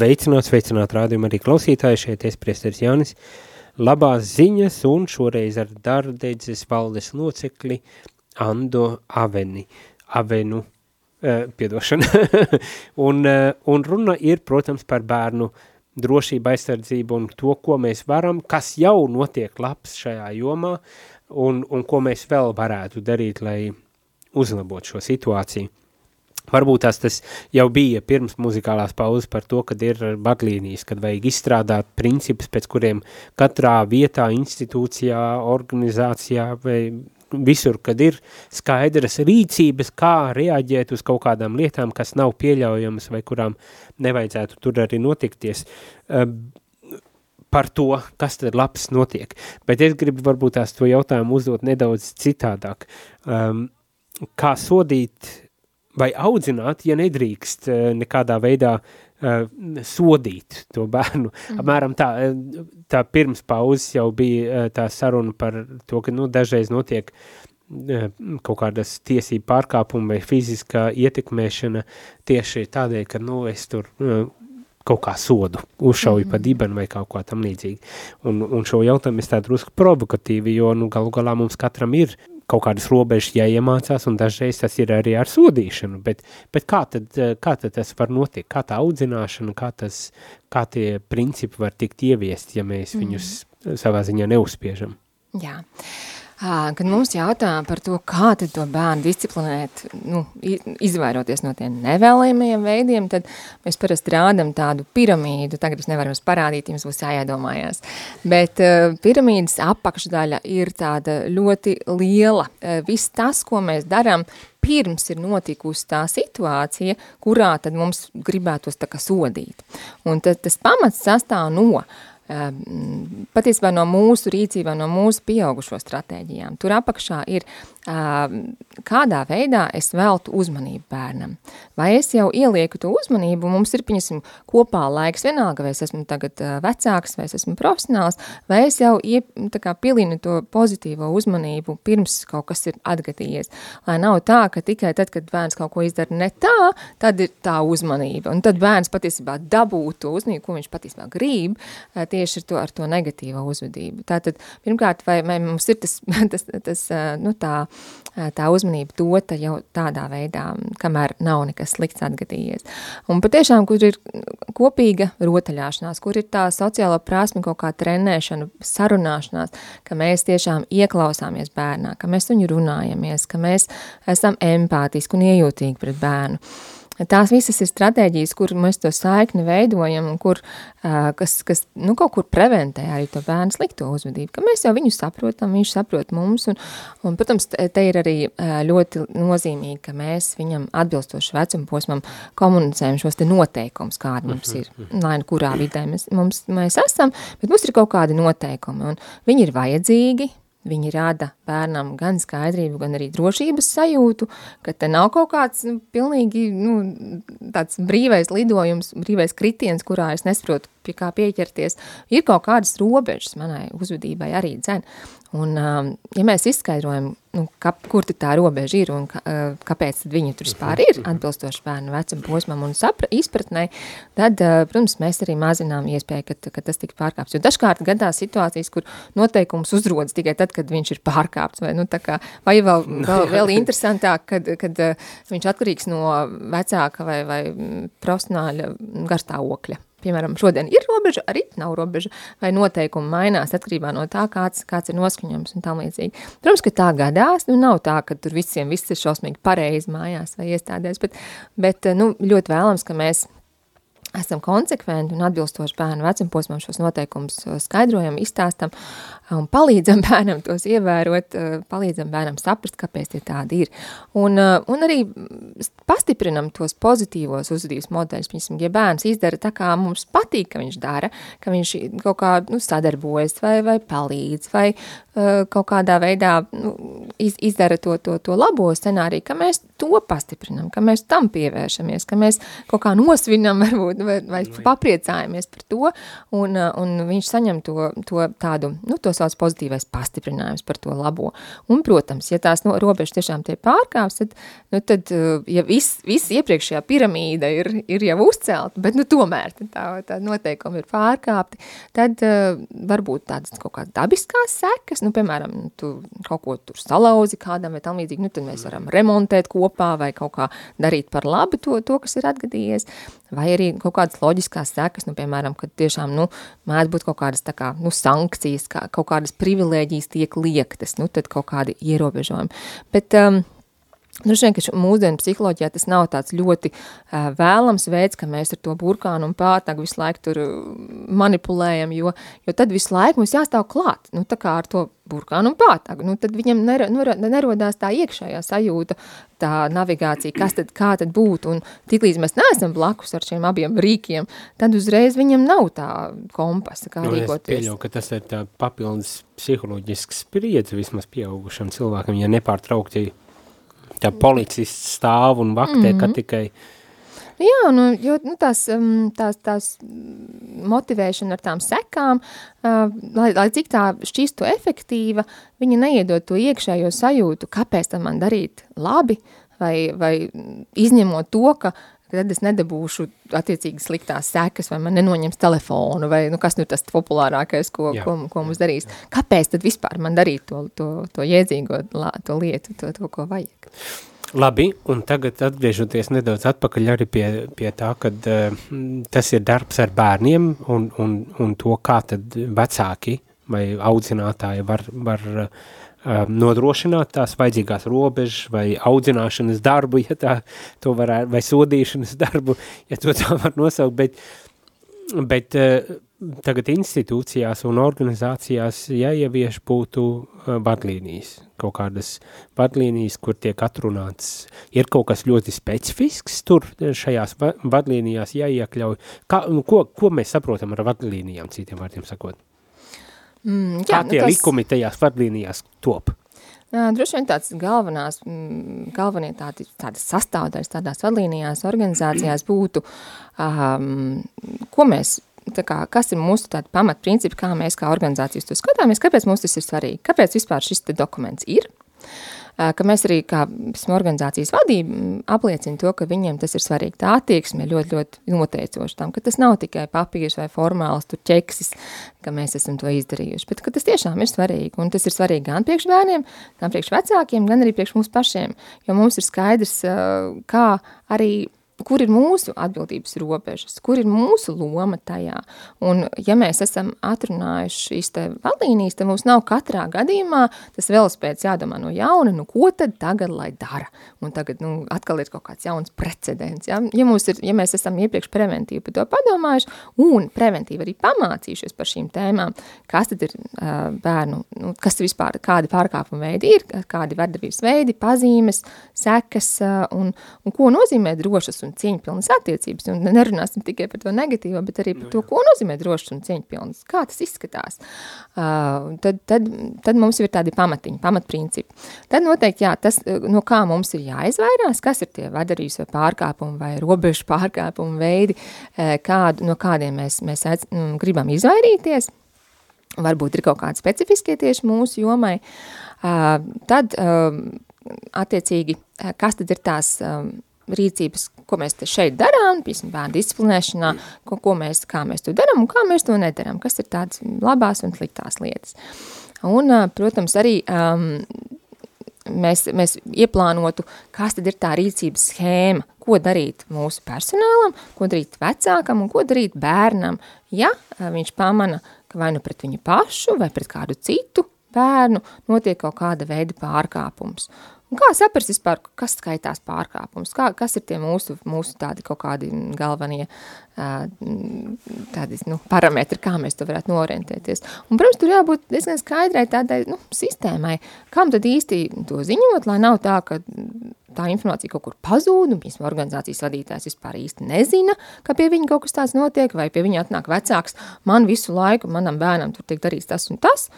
Sveicinot, sveicinot rādījumu arī klausītāji, šeit es priesteris Jānis. Labās ziņas un šoreiz ar dardedzes valdes locekli Ando Aveni, Avenu, uh, piedošana. un, uh, un runa ir, protams, par bērnu drošību, aizsardzību un to, ko mēs varam, kas jau notiek labs šajā jomā un, un ko mēs vēl varētu darīt, lai uzlabotu šo situāciju. Varbūt tās tas jau bija pirms muzikālās pauzes par to, kad ir vadlīnijas, kad vajag izstrādāt principus, pēc kuriem katrā vietā, institūcijā, organizācijā vai visur, kad ir skaidras rīcības, kā reaģēt uz kaut kādām lietām, kas nav pieļaujamas vai kurām nevajadzētu tur arī notikties. Par to, kas tad labs notiek. Bet es gribu varbūt tās to jautājumu uzdot nedaudz citādāk. Um, kā sodīt vai audzināt, ja nedrīkst eh, nekādā veidā uh, sodīt to bērnu. Mm. Apmēram tā, eh, tā pirms pauzes jau bija tā saruna par to, ka nu, dažreiz notiek uh, kaut kādas tiesību pārkāpuma vai fiziskā ietekmēšana tieši tādēļ, ka nu, es tur uh, kaut kā sodu, uzšauju mm. pa dibenu vai kaut kā tam līdzīgi. Un, un šo jautājumu es tā drusku provokatīvi, jo nu, galu galā mums katram ir kaut kādas robežas jāiemācās, un dažreiz tas ir arī ar sodīšanu, bet, bet kā, tad, kā tad tas var notikt, kā tā audzināšana, kā, tas, kā tie principi var tikt ieviest, ja mēs viņus mm. savā ziņā neuzspiežam? Jā. Kad mums jautā par to, kā tad to bērnu disciplinēt, nu, izvairoties no tiem nevēlējumiem veidiem, tad mēs parasti rādam tādu piramīdu, tagad es nevaru jums parādīt, jums būs jāiedomājās, bet uh, piramīdas apakšdaļa ir tāda ļoti liela. Uh, viss tas, ko mēs darām, pirms ir notikusi tā situācija, kurā tad mums gribētos tā kā sodīt. Un tad tas pamats sastāv no uh, patiesībā no mūsu rīcībā, no mūsu pieaugušo stratēģijām. Tur apakšā ir, kādā veidā es veltu uzmanību bērnam. Vai es jau ielieku to uzmanību, mums ir, piņasim, kopā laiks vienalga, vai es esmu tagad eh, vecāks, vai es esmu profesionāls, vai es jau iep, tā kā pilinu to pozitīvo uzmanību pirms kaut kas ir atgadījies. Lai nav tā, ka tikai tad, kad bērns kaut ko izdara ne tā, tad ir tā uzmanība. Un tad bērns patiesībā dabū to uzmanību, ko viņš patiesībā grib, tie tieši ar to, ar to negatīvo uzvedību. Tātad, pirmkārt, vai, vai mums ir tas, tas, tas nu, tā, tā uzmanība dota jau tādā veidā, kamēr nav nekas slikts atgadījies. Un patiešām, kur ir kopīga rotaļāšanās, kur ir tā sociālo prasmi kaut kā trenēšana, sarunāšanās, ka mēs tiešām ieklausāmies bērnā, ka mēs viņu runājamies, ka mēs esam empātiski un iejūtīgi pret bērnu. Tās visas ir stratēģijas, kur mēs to saikni veidojam un kur, kas, kas nu, kaut kur preventē arī to bērnu slikto uzvedību, ka mēs jau viņu saprotam, viņš saprot mums, un, un protams, te ir arī ļoti nozīmīgi, ka mēs viņam atbilstoši vecuma posmam komunicējam šos te noteikums, kādi mums ir, mhm, mhm. lai nu kurā vidē mēs, mums, mēs esam, bet mums ir kaut kādi noteikumi, un viņi ir vajadzīgi, Viņi rada bērnam gan skaidrību, gan arī drošības sajūtu, ka te nav kaut kāds nu, pilnīgi nu, tāds brīvais lidojums, brīvais kritiens, kurā es nesaprotu, pie kā pieķerties. Ir kaut kādas robežas manai uzvedībai arī dzen. Un, um, ja mēs izskaidrojam, nu, ka, kur tā robeža ir un ka, uh, kāpēc viņa tur vispār ir atbilstoši bērnu vecuma posmam un sapra, izpratnē, tad, uh, protams, mēs arī mazinām iespēju, ka, ka tas tika pārkāpts. Jo dažkārt gadās situācijas, kur noteikums uzrodas tikai tad, kad viņš ir pārkāpts, vai, nu, tā kā, vai vēl, vēl, vēl interesantāk, kad, kad uh, viņš atkarīgs no vecāka vai, vai profesionāļa garstāvokļa. Piemēram, šodien ir robeža, arī nav robeža, vai noteikumi mainās atkarībā no tā, kāds, kāds ir noskaņojums un tam līdzīgi. Protams, ka tā gadās, nu nav tā, ka tur visiem viss ir šausmīgi pareizi mājās vai iestādēs, bet, bet nu, ļoti vēlams, ka mēs esam konsekventi un atbilstoši bērnu vecumposmam šos noteikumus skaidrojam, izstāstam un palīdzam bērnam tos ievērot, palīdzam bērnam saprast, kāpēc tie tādi ir. Un, un arī pastiprinam tos pozitīvos uzvedības modeļus. Piemēram, ja bērns izdara tā, kā mums patīk, ka viņš dara, ka viņš kaut kā nu, sadarbojas vai, vai palīdz, vai uh, kaut kādā veidā nu, iz, izdara to, to, to labo scenāriju, ka mēs to pastiprinam, ka mēs tam pievēršamies, ka mēs kaut kā nosvinam varbūt, vai, vai papriecājamies par to, un, un viņš saņem to, to tādu, nu, tos sauc pozitīvais pastiprinājums par to labo. Un, protams, ja tās no, robežas tiešām tie pārkāps, tad, nu, tad ja viss vis iepriekšējā piramīda ir, ir jau uzcelta, bet nu, tomēr tā, tā noteikumi ir pārkāpti, tad uh, varbūt tādas kaut kādas dabiskās sekas, nu, piemēram, tu kaut ko tur salauzi kādam vai tam līdzīgi, nu, tad mēs varam remontēt kopā vai kaut kā darīt par labi to, to kas ir atgadījies, vai arī kaut kādas loģiskās sekas, nu, piemēram, kad tiešām, nu, mēdz būt kaut kādas tā kā, nu, sankcijas, kā, kaut kādas privilēģijas tiek liektas, nu, tad kaut kādi ierobežojumi. Bet, um, Droši vien, ka mūsdienu psiholoģijā tas nav tāds ļoti uh, vēlams veids, ka mēs ar to burkānu un pātagu visu laiku tur manipulējam, jo, jo tad visu laiku mums jāstāv klāt, nu tā kā ar to burkānu un pātagu, nu tad viņam ner, ner, nerodās tā iekšējā sajūta, tā navigācija, kas tad, kā tad būtu, un tiklīdz mēs neesam blakus ar šiem abiem rīkiem, tad uzreiz viņam nav tā kompasa, kā nu, rīkoties. Es pieļauju, ka tas ir tā papildus psiholoģisks spriedzi vismaz pieaugušam cilvēkam, ja nepārtraukti tā policists stāv un vaktē, mm -hmm. ka Mhm. tikai Jā, nu, jo nu, tās, um, tās, tās motivēšana ar tām sekām, uh, lai, lai cik tā šķistu efektīva, viņa neiedod to iekšējo sajūtu, kāpēc tam man darīt labi, vai, vai izņemot to, ka tad es nedabūšu attiecīgi sliktās sekas, vai man nenoņems telefonu, vai nu, kas nu tas populārākais, ko, Jā. ko, ko mums darīs. Kāpēc tad vispār man darīt to, to, to jēdzīgo la- to lietu, to, to, ko vajag? Labi, un tagad atgriežoties nedaudz atpakaļ arī pie, pie tā, ka uh, tas ir darbs ar bērniem un, un, un to, kā tad vecāki vai audzinātāji var, var uh, nodrošināt tās vajadzīgās robežas vai audzināšanas darbu, ja tā to varētu, vai sodīšanas darbu, ja to tā var nosaukt, bet, bet uh, tagad institūcijās un organizācijās jāievieš būtu uh, vadlīnijas, kaut kādas vadlīnijas, kur tiek atrunāts, ir kaut kas ļoti specifisks tur šajās va- vadlīnijās jāiekļauj. Kā, nu, ko, ko mēs saprotam ar vadlīnijām, citiem vārdiem sakot? Mm, Kā nu tie tas- likumi tajās vadlīnijās top? Jā, droši vien tāds galvenās, mm, galvenie tādi, tādas sastāvdaļas tādās vadlīnijās organizācijās būtu, um, ko mēs, tā kā, kas ir mūsu tādi pamatprincipi, kā mēs kā organizācijas to skatāmies, kāpēc mums tas ir svarīgi, kāpēc vispār šis te dokuments ir, ka mēs arī kā organizācijas vadība apliecina to, ka viņiem tas ir svarīgi. Tā attieksme ir ļoti, ļoti noteicoša tam, ka tas nav tikai papīrs vai formāls ķeksis, ka mēs esam to izdarījuši, bet tas tiešām ir svarīgi. Un tas ir svarīgi gan priekš bērniem, gan priekš vecākiem, gan arī priekš mums pašiem, jo mums ir skaidrs, kā arī kur ir mūsu atbildības robežas, kur ir mūsu loma tajā. Un, ja mēs esam atrunājuši šīs te vadlīnijas, tad mums nav katrā gadījumā tas velospēds jādomā no jauna, nu ko tad tagad lai dara? Un tagad, nu, atkal ir kaut kāds jauns precedents. Ja, ja, mums ir, ja mēs esam iepriekš preventīvi par to padomājuši un preventīvi arī pamācījušies par šīm tēmām, kas tad ir uh, bērnu, nu, kas vispār, kādi pārkāpuma veidi ir, kādi vardarbības veidi, pazīmes, sekas uh, un, un ko nozīmē drošas un cieņpilnas attiecības. Un nerunāsim tikai par to negatīvo, bet arī par to, ko nozīmē drošas un cieņpilnas. Kā tas izskatās? Uh, tad, tad, tad mums ir tādi pamatiņi, pamatprincipi. Tad noteikti, jā, tas, no kā mums ir jāizvairās, kas ir tie vadarības vai pārkāpumi vai robežu pārkāpumu veidi, eh, kādu, no kādiem mēs, mēs aic, mm, gribam izvairīties. Varbūt ir kaut kādi specifiskie tieši mūsu jomai. Uh, tad, um, attiecīgi, kas tad ir tās um, rīcības, ko mēs šeit darām, piemēram, bērnu disciplinēšanā, ko, ko mēs, kā mēs to darām un kā mēs to nedarām, kas ir tādas labās un sliktās lietas. Un, protams, arī um, mēs, mēs ieplānotu, kas tad ir tā rīcības schēma, ko darīt mūsu personālam, ko darīt vecākam un ko darīt bērnam, ja viņš pamana, ka vai nu pret viņu pašu vai pret kādu citu bērnu notiek kaut kāda veida pārkāpums. Un kā saprast vispār, kas skaitās pārkāpums, kā, kas ir tie mūsu, mūsu tādi kaut kādi galvenie tādi, nu, parametri, kā mēs to varētu norientēties. Un, protams, tur jābūt diezgan skaidrai tādai, nu, sistēmai, kam tad īsti to ziņot, lai nav tā, ka tā informācija kaut kur pazūd, un, piemēram, organizācijas vadītājs vispār īsti nezina, ka pie viņa kaut kas tāds notiek, vai pie viņa atnāk vecāks, man visu laiku, manam bērnam tur tiek darīts tas un tas,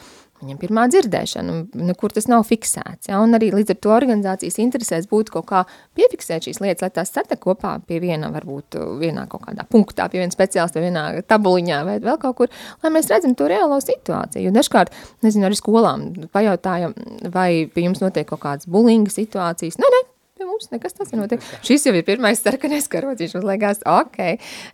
viņam pirmā dzirdēšana, nekur tas nav fiksēts. Ja? Un arī līdz ar to organizācijas interesēs būtu kaut kā piefiksēt šīs lietas, lai tās satek kopā pie viena, varbūt vienā kaut kādā punktā, pie viena speciālista, vienā tabuliņā vai vēl kaut kur, lai mēs redzam to reālo situāciju. Jo dažkārt, nezinu, arī skolām pajautājam, vai pie jums notiek kaut kādas bulinga situācijas. Nē, nē, pie mums nekas tas nenotiek. Šis jau ir pirmais sarkanais karodziņš, man liekas, ok.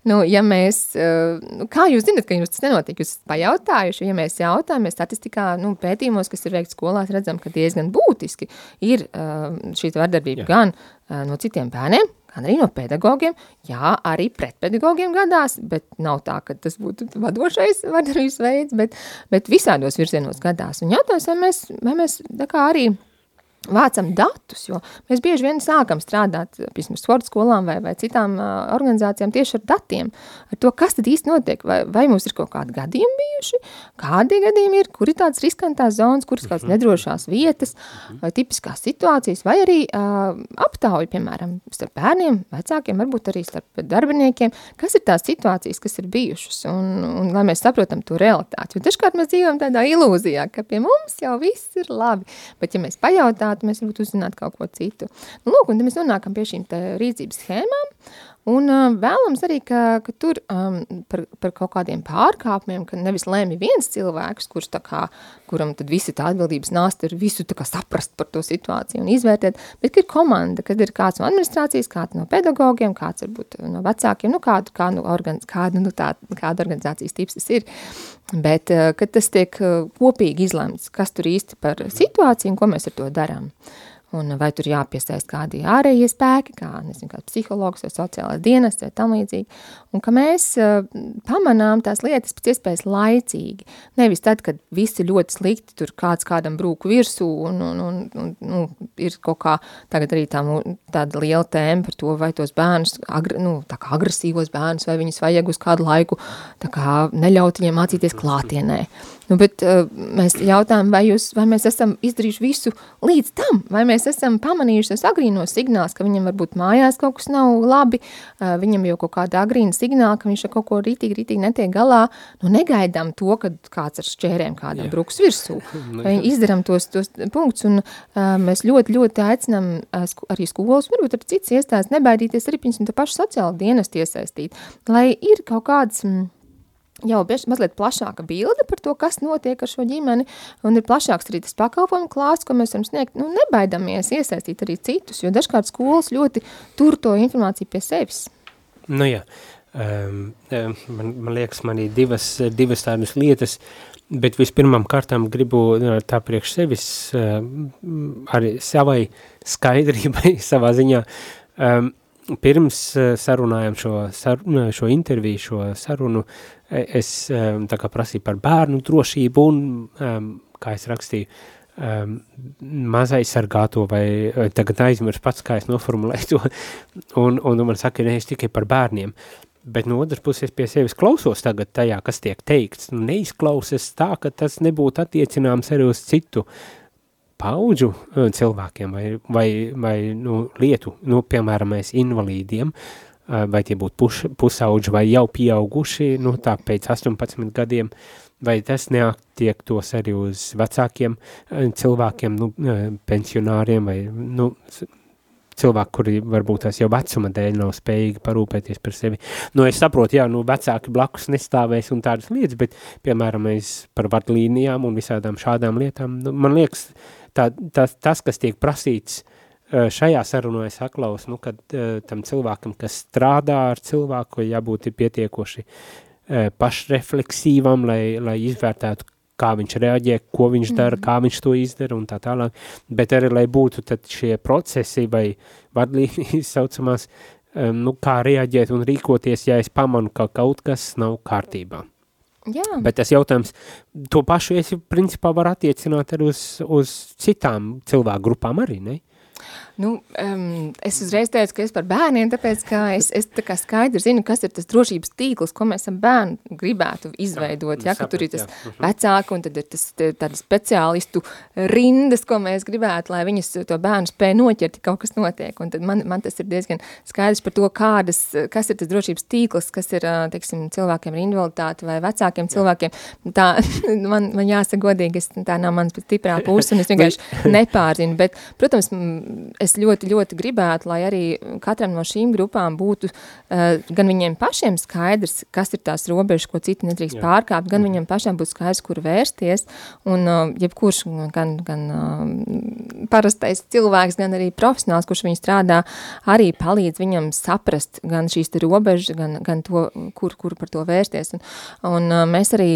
Nu, ja mēs, nu, kā jūs zinat, ka jums tas nenotiek? Jūs pajautājuši, ja mēs jautājam, mēs statistikā, nu, pētījumos, kas ir veikts skolās, redzam, ka diezgan būtiski ir šī vardarbība Jā. gan no citiem bērniem, gan arī no pedagogiem, jā, arī pret pedagogiem gadās, bet nav tā, ka tas būtu vadošais vardarbības veids, bet, bet visādos virzienos gadās. Un jautājums, vai mēs, vai mēs tā kā arī vācam datus, jo mēs bieži vien sākam strādāt, piemēram, sporta skolām vai, vai citām uh, organizācijām tieši ar datiem, ar to, kas tad īsti notiek, vai, vai mums ir kaut kādi gadījumi bijuši, kādi gadījumi ir, kur ir tādas riskantās zonas, kuras kādas mhm. nedrošās vietas, mhm. vai tipiskās situācijas, vai arī uh, aptauja, piemēram, starp bērniem, vecākiem, varbūt arī starp darbiniekiem, kas ir tās situācijas, kas ir bijušas, un, un lai mēs saprotam to realitāti, jo dažkārt mēs dzīvojam tādā ilūzijā, ka pie mums jau viss ir labi, bet ja mēs pajautā, uzzinātu, mēs varbūt uzzinātu kaut ko citu. Nu, lūk, un tad mēs nonākam pie šīm rīcības schēmām, Un uh, vēlams arī, ka, ka tur um, par, par kaut kādiem pārkāpumiem, ka nevis lēmi viens cilvēks, kurš tā kā, kuram tad visi tā atbildības nāst ir visu tā kā saprast par to situāciju un izvērtēt, bet ka ir komanda, kad ir kāds no administrācijas, kāds no pedagogiem, kāds varbūt no vecākiem, nu kādu, kādu, organiz, kādu, nu tā, kādu organizācijas tips tas ir. Bet, kad tas tiek kopīgi izlemts, kas tur īsti par situāciju un ko mēs ar to darām. Un vai tur jāpiesaist kādi ārējie spēki, kā, nezinu, kā psihologs vai sociālais dienas vai tam līdzīgi. Un ka mēs uh, pamanām tās lietas pēc iespējas laicīgi. Nevis tad, kad visi ļoti slikti, tur kāds kādam brūku virsū un, un, un, un nu, ir kaut kā tagad arī tā, tāda liela tēma par to, vai tos bērnus, agr, nu, tā kā agresīvos bērnus, vai viņus vajag uz kādu laiku tā kā neļaut viņiem mācīties klātienē. Nu, bet uh, mēs jautājam, vai, jūs, vai mēs esam izdarījuši visu līdz tam, vai mēs esam pamanījuši tos agrīnos signālus, ka viņam varbūt mājās kaut kas nav labi, uh, viņam jau kaut kāda agrīna signāla, ka viņš ar kaut ko rītīgi, rītīgi netiek galā, nu negaidām to, ka kāds ar šķērēm kādam Jā. bruks virsū. Nu, izdaram tos, tos punktus, un uh, mēs ļoti, ļoti aicinām uh, arī skolas, varbūt ar cits iestādes, nebaidīties arī, piemēram, tā paša sociāla dienesta iesaistīt, lai ir kaut kāds... Mm, jau bieži mazliet plašāka bilde par to, kas notiek ar šo ģimeni, un ir plašāks arī tas pakalpojumu klāsts, ko mēs varam sniegt, nu, nebaidamies iesaistīt arī citus, jo dažkārt skolas ļoti tur to informāciju pie sevis. Nu jā, um, man, man liekas, man ir divas, divas tādas lietas, bet vispirmām kārtām gribu tā priekš sevis um, arī savai skaidrībai savā ziņā um, pirms sarunājam šo, sarunu, šo interviju, šo sarunu, es tā kā prasīju par bērnu drošību un, kā es rakstīju, mazaizsargāto vai tagad aizmirst pats, kā es noformulēju to, un, un man saka, ne, es tikai par bērniem, bet no otras puses pie sevis klausos tagad tajā, kas tiek teikts, nu, neizklausas tā, ka tas nebūtu attiecināms arī uz citu paudžu cilvēkiem vai, vai, vai nu, lietu, nu, piemēram, mēs invalīdiem, vai tie būtu puš, pusauģi vai jau pieauguši, nu, tā pēc 18 gadiem, vai tas neatiektos arī uz vecākiem cilvēkiem, nu, pensionāriem vai, nu, cilvēki, kuri varbūt tās jau vecuma dēļ nav spējīgi parūpēties par sevi. Nu, es saprotu, jā, nu, vecāki blakus nestāvēs un tādas lietas, bet, piemēram, mēs par vadlīnijām un visādām šādām lietām, nu, man liekas, tā, tas, tas, kas tiek prasīts šajā sarunā, es aklausu, nu, kad tam cilvēkam, kas strādā ar cilvēku, jābūt pietiekoši pašrefleksīvam, lai, lai izvērtētu, kā viņš reaģē, ko viņš dara, mm. kā viņš to izdara un tā tālāk, bet arī, lai būtu tad šie procesi vai vadlīnijas saucamās, nu, kā reaģēt un rīkoties, ja es pamanu, ka kaut kas nav kārtībā. Jā. Bet tas jautājums, to pašu es principā var attiecināt arī uz, uz citām cilvēku grupām arī, ne? Nu, um, es uzreiz teicu, ka es par bērniem, tāpēc, ka es, es tā kā skaidri zinu, kas ir tas drošības tīkls, ko mēs ar bērnu gribētu izveidot, jā, ja, ka tur ir tas. Mhm. vecāku un tad ir tas tāda speciālistu rindas, ko mēs gribētu, lai viņas to bērnu spēj noķert, kaut kas notiek, un tad man, man tas ir diezgan skaidrs par to, kādas, kas ir tas drošības tīkls, kas ir, teiksim, cilvēkiem ar invaliditāti vai vecākiem cilvēkiem, tā, man, man jāsaka godīgi, es, tā nav mans stiprā puse, un es vienkārši nepārzinu, bet, protams, es es ļoti, ļoti gribētu, lai arī katram no šīm grupām būtu uh, gan viņiem pašiem skaidrs, kas ir tās robežas, ko citi nedrīkst Jā. pārkāpt, gan mhm. viņiem pašiem būtu skaidrs, kur vērsties, un uh, jebkurš gan, gan uh, parastais cilvēks, gan arī profesionāls, kurš viņu strādā, arī palīdz viņam saprast gan šīs robežas, gan, gan to, kur, kur par to vērsties. Un, un uh, mēs arī,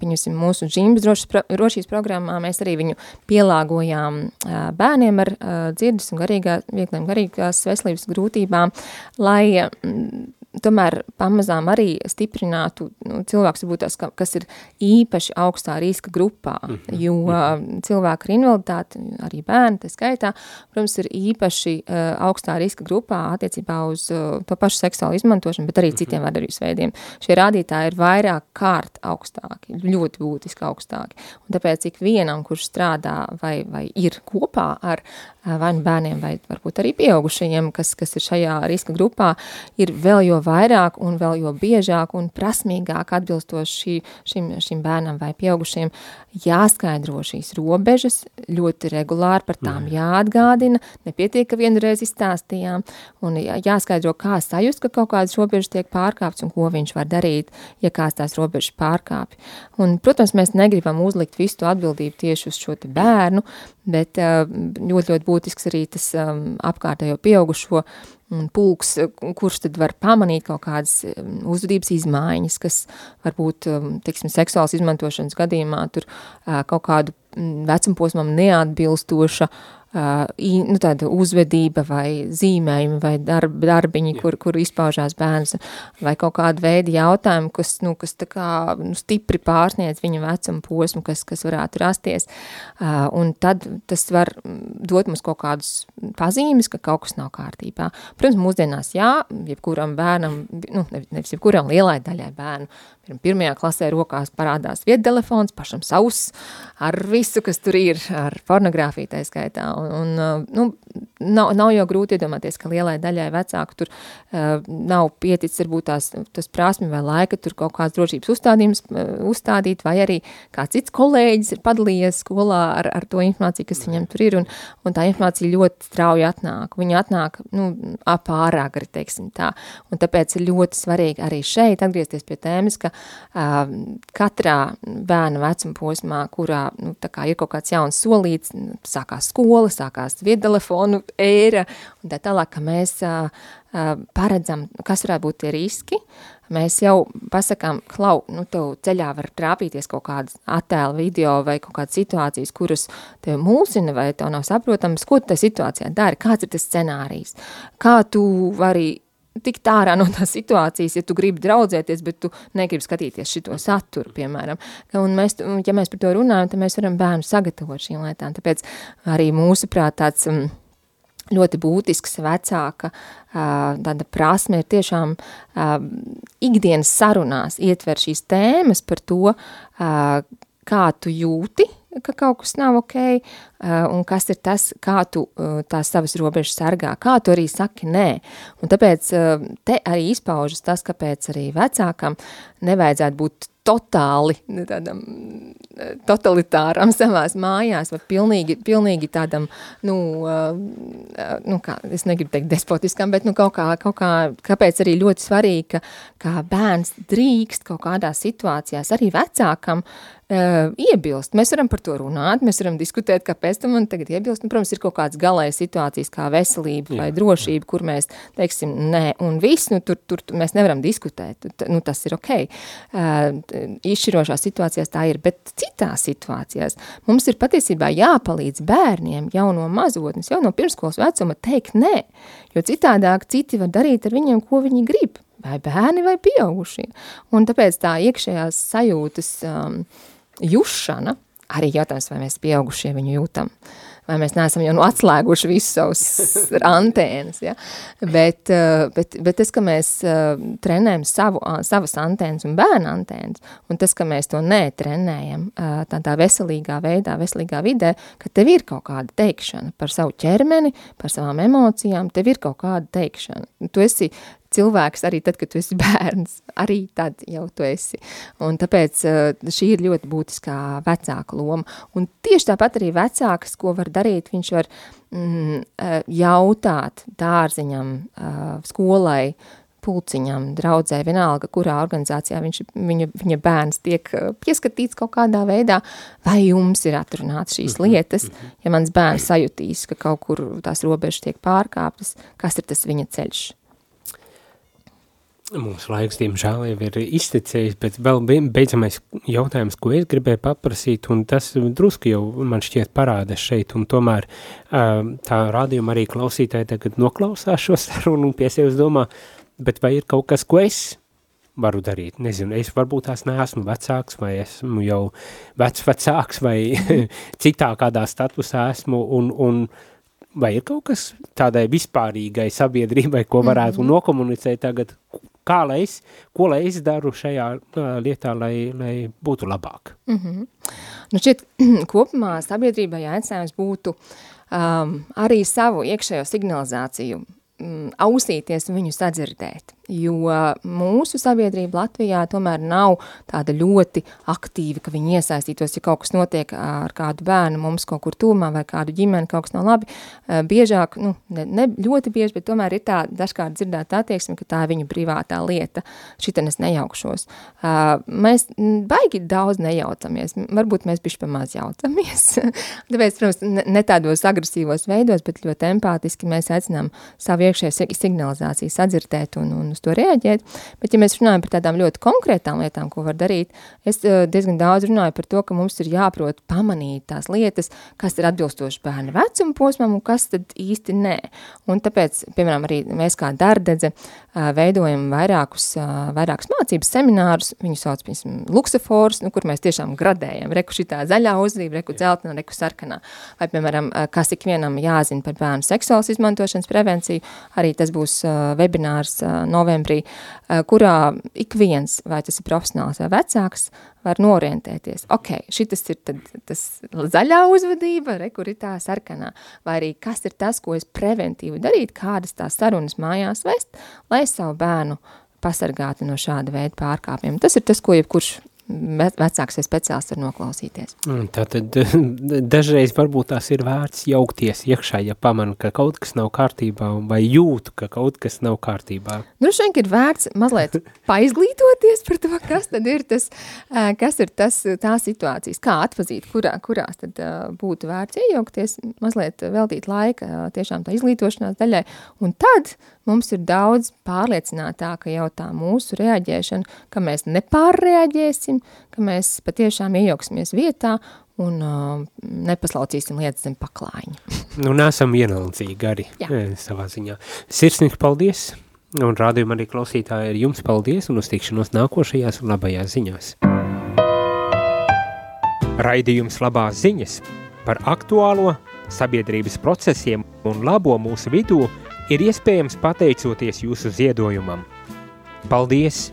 viņusim, mūsu džimbas drošības programmā, mēs arī viņu pielāgojām uh, bērniem ar uh, dzirdes un garīgā, viegliem garīgās veselības grūtībām, lai mm, tomēr pamazām arī stiprinātu nu, cilvēks, varbūt tās, kas ir īpaši augstā riska grupā, -hmm. jo uh, cilvēki ar invaliditāti, arī bērni, tā skaitā, protams, ir īpaši uh, augstā riska grupā attiecībā uz uh, to pašu seksuālu izmantošanu, bet arī -hmm. citiem vardarbības veidiem. Šie rādītāji ir vairāk kārt augstāki, ļoti būtiski augstāki. Un tāpēc, cik vienam, kurš strādā vai, vai ir kopā ar vai nu bērniem, vai varbūt arī pieaugušajiem, kas, kas ir šajā riska grupā, ir vēl jo vairāk un vēl jo biežāk un prasmīgāk atbilstoši šī, šim, šim bērnam vai pieaugušiem jāskaidro šīs robežas, ļoti regulāri par tām mm. jāatgādina, nepietiek, ka vienreiz izstāstījām, un jāskaidro, kā sajust, ka kaut kādas robežas tiek pārkāpts un ko viņš var darīt, ja kāds tās robežas pārkāpj. Un, protams, mēs negribam uzlikt visu to atbildību tieši uz šo te bērnu, bet ļoti, ļoti būtisks arī tas um, apkārtējo pieaugušo pulks, kurš tad var pamanīt kaut kādas um, uzvedības izmaiņas, kas varbūt, um, teiksim, seksuāls izmantošanas gadījumā tur kaut kādu mm, vecumposmam neatbilstoša uh, nu, tāda uzvedība vai zīmējumi vai darb, darbiņi, kur, kur izpaužās bērns, vai kaut kāda veida jautājumi, kas, nu, kas tā kā nu, stipri pārsniedz viņa vecuma posmu, kas, kas varētu rasties. Uh, un tad tas var dot mums kaut kādus pazīmes, ka kaut kas nav kārtībā. Protams, mūsdienās jā, jebkuram bērnam, nu, nevis jebkuram lielai daļai bērnu, pirmajā klasē rokās parādās viedtelefons, pašam savs, ar visu, kas tur ir, ar pornogrāfiju tā skaitā. Un, uh, nu, nav, nav jau grūti iedomāties, ka lielai daļai vecāku tur uh, nav pieticis varbūt tās, tas prasmi vai laika tur kaut kāds drošības uzstādījums uh, uzstādīt, vai arī kā cits kolēģis ir padalījies skolā ar, ar to informāciju, kas viņam tur ir, un, un tā informācija ļoti strauji atnāk. Viņa atnāk, nu, apārāgri, teiksim tā. Un tāpēc ir ļoti svarīgi arī šeit atgriezties pie tēmas, ka uh, katrā bērna vecuma posmā, kurā nu, kā, ir kaut kāds jauns solīts, sākās skola, sākās viedtelefonu ēra un tā tālāk, ka mēs uh, paredzam, kas varētu būt tie riski, mēs jau pasakām, klau, nu tev ceļā var trāpīties kaut kādas attēla video vai kaut kādas situācijas, kuras tev mulsina vai tev nav saprotams, ko tajā situācijā dari, kāds ir tas scenārijs, kā tu vari tikt ārā no tās situācijas, ja tu gribi draudzēties, bet tu negribi skatīties šito saturu, piemēram. Un mēs, ja mēs par to runājam, tad mēs varam bērnu sagatavot šīm lietām. Tāpēc arī mūsuprāt tāds um, ļoti būtisks vecāka tāda prasme ir tiešām ikdienas sarunās ietver šīs tēmas par to, kā tu jūti, ka kaut kas nav ok, uh, un kas ir tas, kā tu uh, tās savas robežas sargā, kā tu arī saki nē. Un tāpēc uh, te arī izpaužas tas, kāpēc arī vecākam nevajadzētu būt totāli nu, tādam totalitāram savās mājās, vai pilnīgi, pilnīgi tādam, nu, nu kā, es negribu teikt despotiskam, bet nu kaut kā, kaut kā, kāpēc arī ļoti svarīgi, ka kā bērns drīkst kaut kādās situācijās arī vecākam uh, iebilst. Mēs varam par to runāt, mēs varam diskutēt, kāpēc tam man tagad iebilst. Nu, protams, ir kaut kādas galējas situācijas kā veselība jā, vai drošība, jā. kur mēs teiksim nē un viss, nu tur, tur mēs nevaram diskutēt, nu tas ir ok. Uh, izšķirošās situācijās tā ir, bet citās situācijās mums ir patiesībā jāpalīdz bērniem jau no mazotnes, jau no pirmskolas vecuma teikt nē, jo citādāk citi var darīt ar viņiem, ko viņi grib, vai bērni vai pieaugušie. Un tāpēc tā iekšējās sajūtas um, jušana, arī jautājums, vai mēs pieaugušie viņu jūtam, uh, vai mēs neesam jau nu atslēguši visus savus antēnas, ja? bet, eh, bet, bet tas, ka mēs eh, trenējam savu, savas antēnas un bērnu antēnas, un tas, ka mēs to netrenējam eh, tādā veselīgā veidā, veselīgā vidē, ka tev ir kaut kāda teikšana par savu ķermeni, par savām emocijām, tev ir kaut kāda teikšana. Tu esi cilvēks arī tad, kad tu esi bērns, arī tad jau tu esi. Un tāpēc uh, šī ir ļoti būtiskā vecāka loma. Un tieši tāpat arī vecāks, ko var darīt, viņš var mm, uh, jautāt dārziņam, uh, skolai, pulciņam, draudzē, vienalga, kurā organizācijā viņš, viņa, viņa bērns tiek pieskatīts kaut kādā veidā, vai jums ir atrunāts šīs mhm, lietas, mhm. ja mans bērns sajutīs, ka kaut kur tās robežas tiek pārkāptas, kas ir tas viņa ceļš. Mums laiks, diemžēl, jau ir iztecējis, bet vēl beidzamais jautājums, ko es gribēju paprasīt, un tas drusku jau man šķiet parāda šeit, un tomēr tā rādījuma arī klausītāji tagad noklausās šo sarunu un pie sevis domā, bet vai ir kaut kas, ko es varu darīt? Nezinu, es varbūt tās neesmu vecāks, vai esmu jau vecvecāks, vai citā kādā statusā esmu, un, un vai ir kaut kas tādai vispārīgai sabiedrībai, ko varētu mm -hmm. nokomunicēt tagad, kā lai es, ko lai es daru šajā uh, lietā, lai, lai būtu labāk. Mm -hmm. Nu šķiet, kopumā sabiedrībai aicinājums būtu um, arī savu iekšējo signalizāciju um, ausīties un viņu sadzirdēt jo mūsu sabiedrība Latvijā tomēr nav tāda ļoti aktīva, ka viņi iesaistītos, ja kaut kas notiek ar kādu bērnu mums kaut kur tūmā vai kādu ģimeni, kaut kas nav labi. Biežāk, nu, ne, ne ļoti bieži, bet tomēr ir tā dažkārt dzirdēta attieksme, ka tā ir viņa privātā lieta, šitien es nejaukšos. Mēs baigi daudz nejaucamies, varbūt mēs bišķi pamaz jaucamies. Tāpēc, protams, ne, ne tādos agresīvos veidos, bet ļoti empātiski mēs aicinām savu iekšēju signalizāciju sadzirdēt un, un uz to reaģēt, bet ja mēs runājam par tādām ļoti konkrētām lietām, ko var darīt, es uh, diezgan daudz runāju par to, ka mums ir jāprot pamanīt tās lietas, kas ir atbilstoši bērna vecuma posmam un kas tad īsti nē. Un tāpēc, piemēram, arī mēs kā dardedze uh, veidojam vairākus, uh, vairākus mācības seminārus, viņu sauc, piemēram, luksafors, nu, kur mēs tiešām gradējam, reku šitā zaļā uzzīme, reku dzeltenā, reku sarkanā, vai, piemēram, kas ikvienam jāzina par bērnu seksuālas izmantošanas prevenciju, arī tas būs webinārs novembrī novembrī, eh, kurā ik viens, vai tas ir profesionāls vai vecāks, var norientēties. Ok, šitas ir tad, tas zaļā uzvedība, re, kur ir tā sarkanā, vai arī kas ir tas, ko es preventīvi darīt, kādas tās sarunas mājās vest, lai savu bērnu pasargātu no šāda veida pārkāpiem. Tas ir tas, ko jebkurš vecāks vai speciālists var noklausīties. Tātad dažreiz varbūt tās ir vērts jaukties iekšā, ja pamanu, ka kaut kas nav kārtībā vai jūtu, ka kaut kas nav kārtībā. Nu, šeit ir vērts mazliet paizglītoties par to, kas tad ir tas, kas ir tas, tā situācijas, kā atpazīt, kurā, kurās tad būtu vērts iejaukties, mazliet veltīt laika tiešām tā izglītošanās daļai, un tad mums ir daudz pārliecinātāka jau tā mūsu reaģēšana, ka mēs nepārreaģēsim, ka mēs patiešām iejauksimies vietā un uh, nepaslaucīsim lietas zem paklājiņa. Nu, nesam vienaldzīgi arī Jā. savā ziņā. Sirsnīgi paldies, un rādījumā arī klausītāji ir jums paldies, un uz tikšanos nākošajās un labajās ziņās. Raidījums labās ziņas par aktuālo sabiedrības procesiem un labo mūsu vidū – ir iespējams pateicoties jūsu ziedojumam. Paldies!